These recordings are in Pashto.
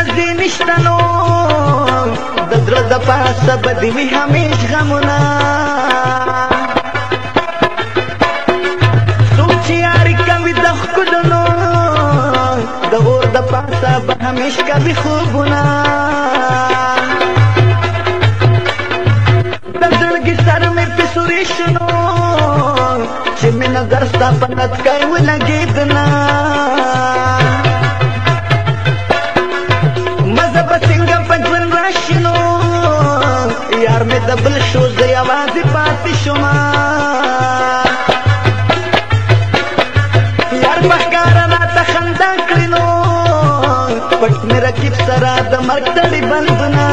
مزه نشته نو د زړه د پاسه به دې وي همیش غمونه څوک چې یاري کوي د ښکلو نو د اور د پاسه به همیش کوي خوبونه د زړګي سر مې پې سورې شنو چې مې نظر ستا په نت کوي ولګېدنه مې د بل شو زه یوازې پاتې شوم یار په ښکاره راته خندا کړې نو پټ مې رقیب سره د مرګ تړي بندونه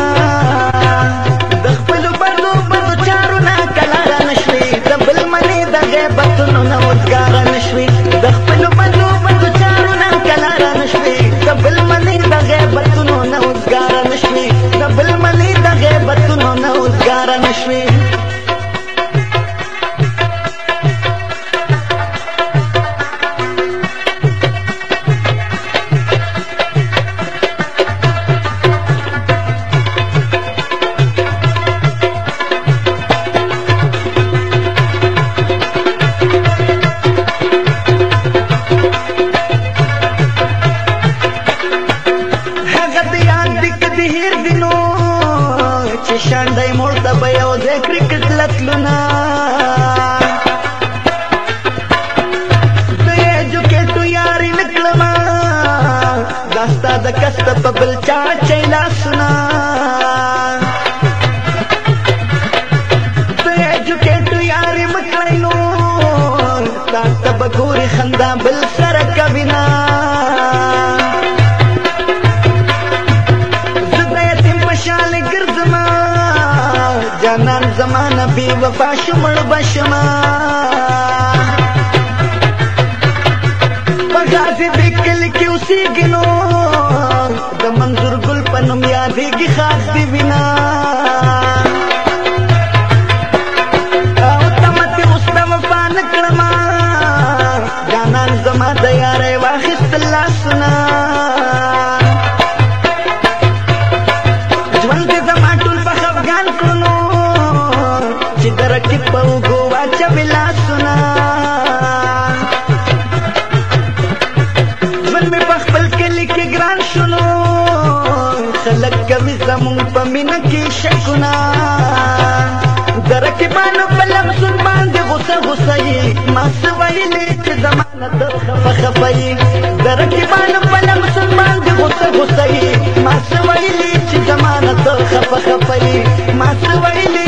د خپلو بدو بدو چارو نه کلاره نه شوې د بل منې د غیبتونو نه وزګاره نه شوې د خپلو بدو بدو چارو نه کلاره نه شوې د بل منې دې هیر دینو چې شاندې مرته به یو د کرکټ لتلونه د ایجوکیټو یاري نکلما داستا د کست په بل چا چیلا سنا د ایجوکیټو یاري مکړینو داستا به ګوري خندا بل سره کوي نه جانان زمانه بي وفا شمړ بشما پغازي بکل کې اوسېګنو د منظور ګل پنوم یادې کې خاص دی وینا زما د یارې واخست لاسونه ژوند دې زما ټول په خفګان کړو درکی پوگو واچا بلا سنا من می پخپل کلی کې ګران شنو خلک کمی زمون په مینه کې شکونه درکی باندې په لفظون باندې غوسه غوسه یې ما څه ویلې چې زمانه د خفه خفه یې درکی باندې په لفظون باندې غوسه غوسه یې ما څه ویلې چې زمانه د خفه خفه یې ما څه ویلې